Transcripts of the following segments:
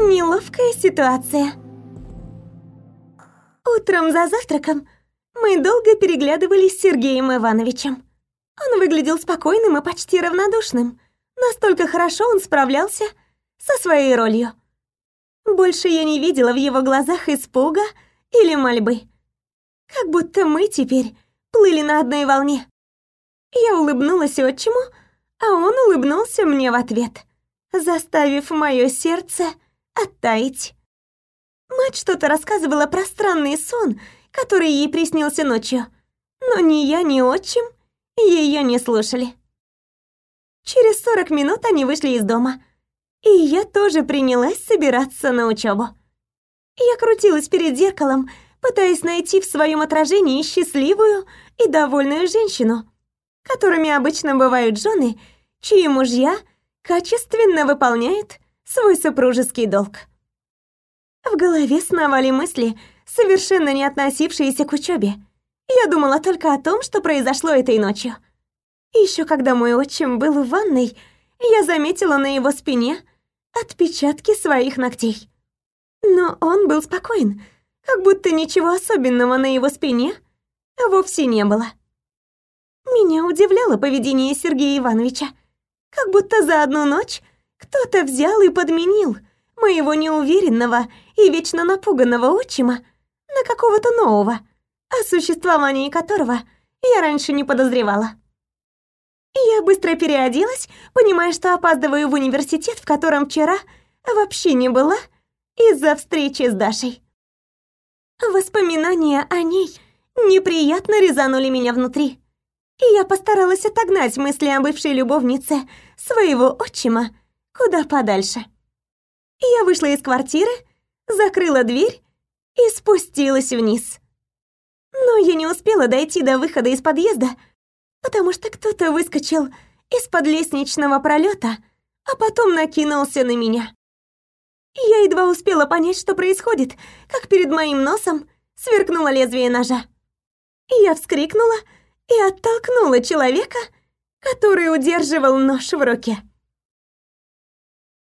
Неловкая ситуация. Утром за завтраком мы долго переглядывались с Сергеем Ивановичем. Он выглядел спокойным и почти равнодушным. Настолько хорошо он справлялся со своей ролью. Больше я не видела в его глазах испуга или мольбы. Как будто мы теперь плыли на одной волне. Я улыбнулась отчиму, а он улыбнулся мне в ответ, заставив мое сердце оттаять. Мать что-то рассказывала про странный сон, который ей приснился ночью, но ни я, ни отчим ее не слушали. Через сорок минут они вышли из дома, и я тоже принялась собираться на учебу. Я крутилась перед зеркалом, пытаясь найти в своем отражении счастливую и довольную женщину, которыми обычно бывают жены, чьи мужья качественно выполняют свой супружеский долг. В голове сновали мысли, совершенно не относившиеся к учебе. Я думала только о том, что произошло этой ночью. Еще когда мой отчим был в ванной, я заметила на его спине отпечатки своих ногтей. Но он был спокоен, как будто ничего особенного на его спине вовсе не было. Меня удивляло поведение Сергея Ивановича. Как будто за одну ночь кто-то взял и подменил моего неуверенного и вечно напуганного отчима на какого-то нового, о существовании которого я раньше не подозревала. Я быстро переоделась, понимая, что опаздываю в университет, в котором вчера вообще не была из-за встречи с Дашей. Воспоминания о ней неприятно резанули меня внутри, и я постаралась отогнать мысли о бывшей любовнице своего отчима куда подальше. Я вышла из квартиры, закрыла дверь и спустилась вниз. Но я не успела дойти до выхода из подъезда, потому что кто-то выскочил из-под лестничного пролета, а потом накинулся на меня. Я едва успела понять, что происходит, как перед моим носом сверкнуло лезвие ножа. Я вскрикнула и оттолкнула человека, который удерживал нож в руке.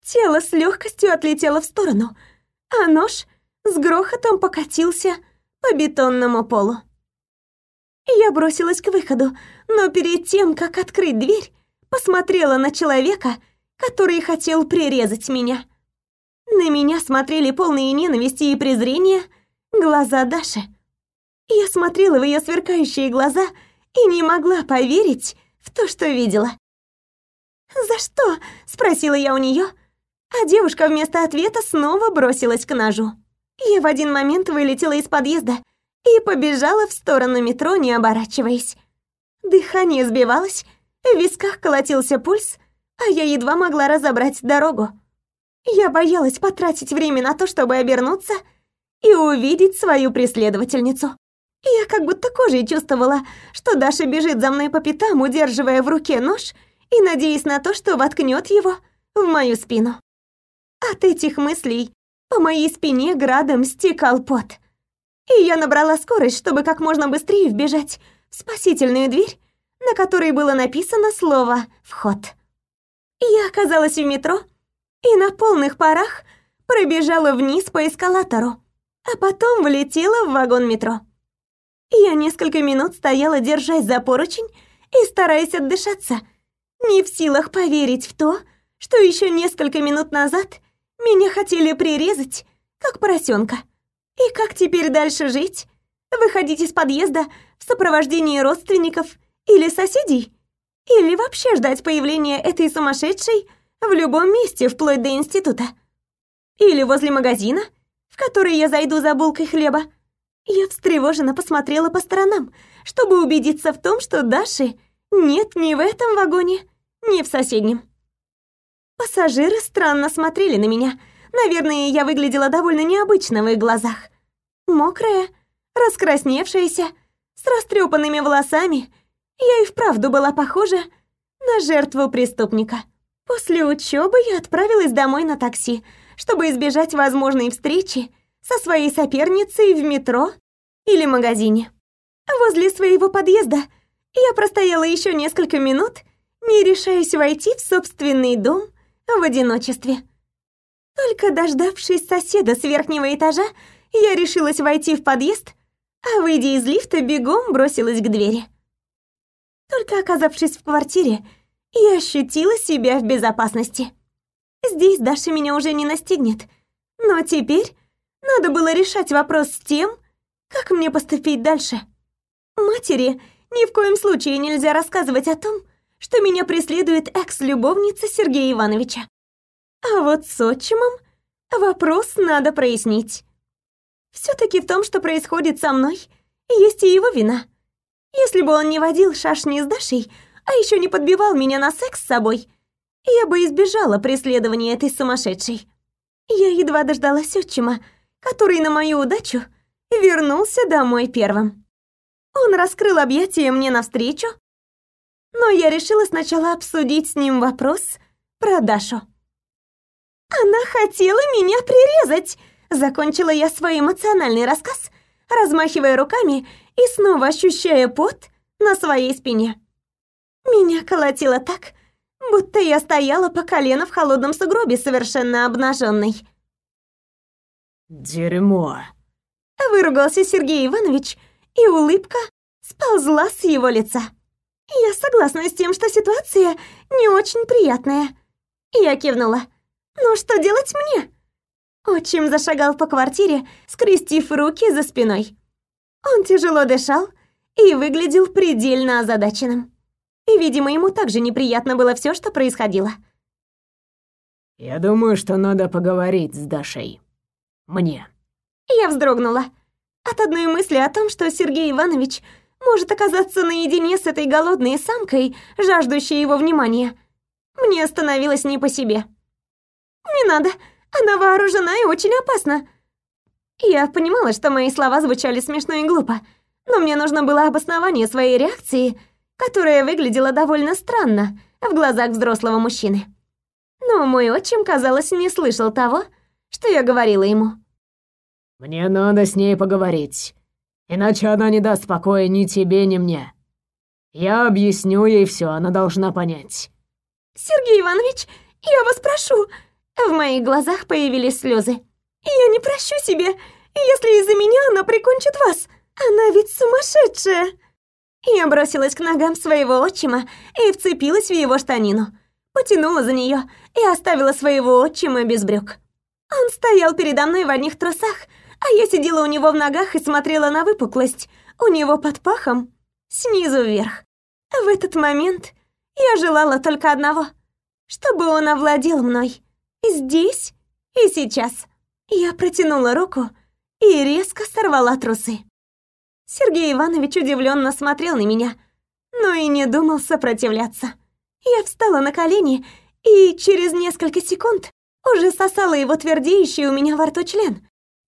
Тело с легкостью отлетело в сторону, а нож с грохотом покатился по бетонному полу. Я бросилась к выходу, но перед тем, как открыть дверь, посмотрела на человека, который хотел прирезать меня. На меня смотрели полные ненависти и презрения глаза Даши. Я смотрела в ее сверкающие глаза и не могла поверить в то, что видела. «За что?» – спросила я у нее, а девушка вместо ответа снова бросилась к ножу. Я в один момент вылетела из подъезда и побежала в сторону метро, не оборачиваясь. Дыхание сбивалось, в висках колотился пульс, а я едва могла разобрать дорогу. Я боялась потратить время на то, чтобы обернуться и увидеть свою преследовательницу. Я как будто кожей чувствовала, что Даша бежит за мной по пятам, удерживая в руке нож и надеясь на то, что воткнет его в мою спину. От этих мыслей по моей спине градом стекал пот. И я набрала скорость, чтобы как можно быстрее вбежать в спасительную дверь, на которой было написано слово «Вход». Я оказалась в метро и на полных парах пробежала вниз по эскалатору, а потом влетела в вагон метро. Я несколько минут стояла, держась за поручень и стараясь отдышаться, не в силах поверить в то, что еще несколько минут назад меня хотели прирезать, как поросенка. И как теперь дальше жить? Выходить из подъезда в сопровождении родственников или соседей? Или вообще ждать появления этой сумасшедшей в любом месте, вплоть до института? Или возле магазина, в который я зайду за булкой хлеба? Я встревоженно посмотрела по сторонам, чтобы убедиться в том, что Даши нет ни в этом вагоне, ни в соседнем. Пассажиры странно смотрели на меня. Наверное, я выглядела довольно необычно в их глазах. Мокрая, раскрасневшаяся, с растрепанными волосами, я и вправду была похожа на жертву преступника. После учебы я отправилась домой на такси, чтобы избежать возможной встречи со своей соперницей в метро или магазине. Возле своего подъезда я простояла еще несколько минут, не решаясь войти в собственный дом в одиночестве. Только дождавшись соседа с верхнего этажа, я решилась войти в подъезд, а, выйдя из лифта, бегом бросилась к двери. Только оказавшись в квартире, я ощутила себя в безопасности. Здесь Даша меня уже не настигнет, но теперь надо было решать вопрос с тем, как мне поступить дальше. Матери ни в коем случае нельзя рассказывать о том, что меня преследует экс-любовница Сергея Ивановича. А вот с отчимом вопрос надо прояснить. все таки в том, что происходит со мной, есть и его вина. Если бы он не водил шашни с Дашей, а еще не подбивал меня на секс с собой, я бы избежала преследования этой сумасшедшей. Я едва дождалась отчима, который на мою удачу вернулся домой первым. Он раскрыл объятия мне навстречу, но я решила сначала обсудить с ним вопрос про Дашу. «Она хотела меня прирезать!» Закончила я свой эмоциональный рассказ, размахивая руками и снова ощущая пот на своей спине. Меня колотило так, будто я стояла по колено в холодном сугробе, совершенно обнаженной. «Дерьмо!» Выругался Сергей Иванович, и улыбка сползла с его лица. Я согласна с тем, что ситуация не очень приятная. Я кивнула. «Ну что делать мне?» Отчим зашагал по квартире, скрестив руки за спиной. Он тяжело дышал и выглядел предельно озадаченным. И, видимо, ему также неприятно было все, что происходило. «Я думаю, что надо поговорить с Дашей. Мне». Я вздрогнула. От одной мысли о том, что Сергей Иванович может оказаться наедине с этой голодной самкой, жаждущей его внимания, мне становилось не по себе. «Не надо, она вооружена и очень опасна». Я понимала, что мои слова звучали смешно и глупо, но мне нужно было обоснование своей реакции, которая выглядела довольно странно в глазах взрослого мужчины. Но мой отчим, казалось, не слышал того, что я говорила ему. «Мне надо с ней поговорить, иначе она не даст покоя ни тебе, ни мне. Я объясню ей все, она должна понять». «Сергей Иванович, я вас прошу!» В моих глазах появились слезы. «Я не прощу себе, если из-за меня она прикончит вас. Она ведь сумасшедшая!» Я бросилась к ногам своего отчима и вцепилась в его штанину. Потянула за нее и оставила своего отчима без брюк. Он стоял передо мной в одних трусах, а я сидела у него в ногах и смотрела на выпуклость у него под пахом снизу вверх. В этот момент я желала только одного, чтобы он овладел мной здесь и сейчас. Я протянула руку и резко сорвала трусы. Сергей Иванович удивленно смотрел на меня, но и не думал сопротивляться. Я встала на колени и через несколько секунд уже сосала его твердеющий у меня во рту член.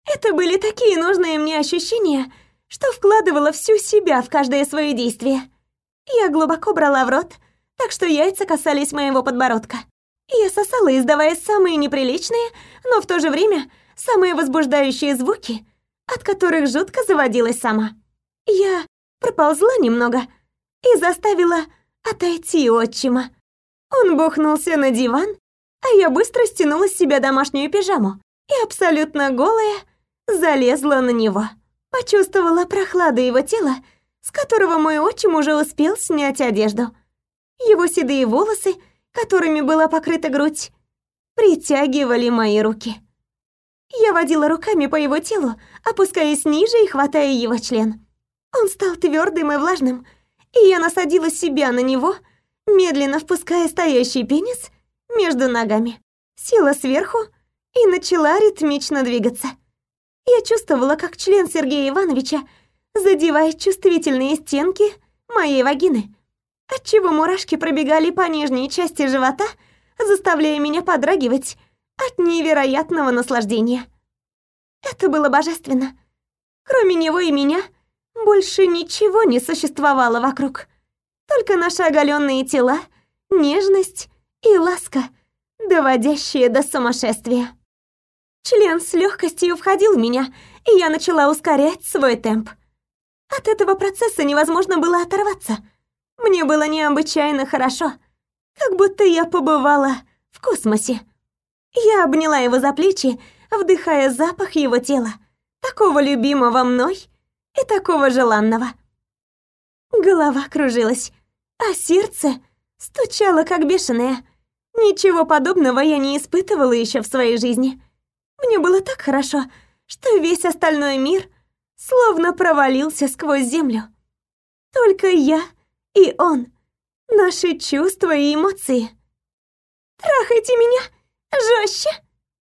Это были такие нужные мне ощущения, что вкладывала всю себя в каждое свое действие. Я глубоко брала в рот, так что яйца касались моего подбородка. Я сосала, издавая самые неприличные, но в то же время самые возбуждающие звуки, от которых жутко заводилась сама. Я проползла немного и заставила отойти отчима. Он бухнулся на диван, а я быстро стянула с себя домашнюю пижаму и абсолютно голая залезла на него. Почувствовала прохладу его тела, с которого мой отчим уже успел снять одежду. Его седые волосы, которыми была покрыта грудь, притягивали мои руки. Я водила руками по его телу, опускаясь ниже и хватая его член. Он стал твердым и влажным, и я насадила себя на него, медленно впуская стоящий пенис между ногами. Села сверху и начала ритмично двигаться. Я чувствовала, как член Сергея Ивановича задевает чувствительные стенки моей вагины, отчего мурашки пробегали по нижней части живота, заставляя меня подрагивать от невероятного наслаждения. Это было божественно. Кроме него и меня, больше ничего не существовало вокруг. Только наши оголенные тела, нежность и ласка, доводящие до сумасшествия. Член с легкостью входил в меня, и я начала ускорять свой темп. От этого процесса невозможно было оторваться. Мне было необычайно хорошо, как будто я побывала в космосе. Я обняла его за плечи, вдыхая запах его тела, такого любимого мной и такого желанного. Голова кружилась, а сердце стучало как бешеное. Ничего подобного я не испытывала еще в своей жизни. Мне было так хорошо, что весь остальной мир словно провалился сквозь землю. Только я и он, наши чувства и эмоции. «Трахайте меня жестче!»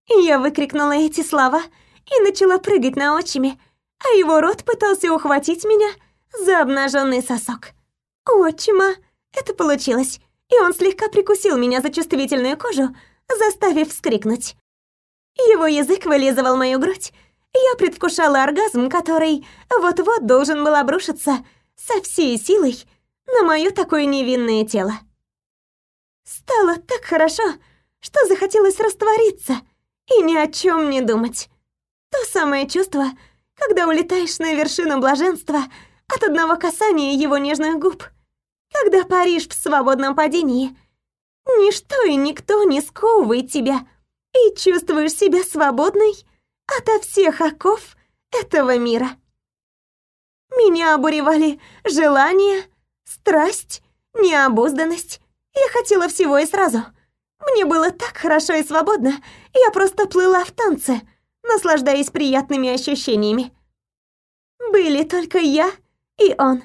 Я выкрикнула эти слова и начала прыгать на отчиме, а его рот пытался ухватить меня за обнаженный сосок. У отчима это получилось, и он слегка прикусил меня за чувствительную кожу, заставив вскрикнуть. Его язык вылизывал мою грудь, я предвкушала оргазм, который вот-вот должен был обрушиться со всей силой на моё такое невинное тело. Стало так хорошо, что захотелось раствориться и ни о чем не думать. То самое чувство, когда улетаешь на вершину блаженства от одного касания его нежных губ, когда паришь в свободном падении. Ничто и никто не сковывает тебя, и чувствуешь себя свободной ото всех оков этого мира. Меня обуревали желание, страсть, необузданность. Я хотела всего и сразу. Мне было так хорошо и свободно, я просто плыла в танце, наслаждаясь приятными ощущениями. Были только я и он.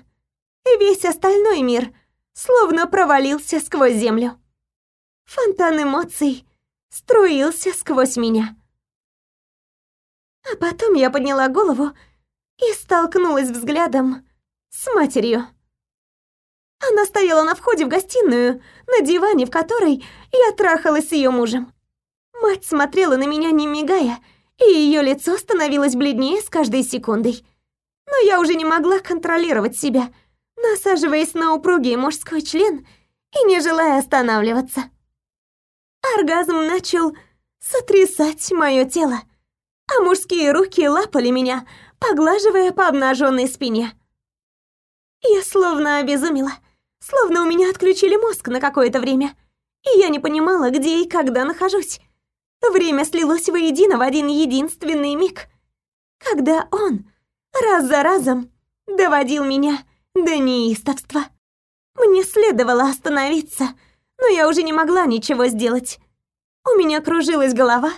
И весь остальной мир словно провалился сквозь землю. Фонтан эмоций струился сквозь меня. А потом я подняла голову и столкнулась взглядом с матерью. Она стояла на входе в гостиную, на диване, в которой я трахалась с ее мужем. Мать смотрела на меня, не мигая, и ее лицо становилось бледнее с каждой секундой. Но я уже не могла контролировать себя, насаживаясь на упругий мужской член и не желая останавливаться. Оргазм начал сотрясать мое тело, а мужские руки лапали меня, поглаживая по обнаженной спине. Я словно обезумела, словно у меня отключили мозг на какое-то время, и я не понимала, где и когда нахожусь. Время слилось воедино в один единственный миг, когда он раз за разом доводил меня до неистовства. Мне следовало остановиться, но я уже не могла ничего сделать. У меня кружилась голова,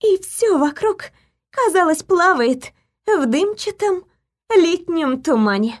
и все вокруг, казалось, плавает в дымчатом летнем тумане.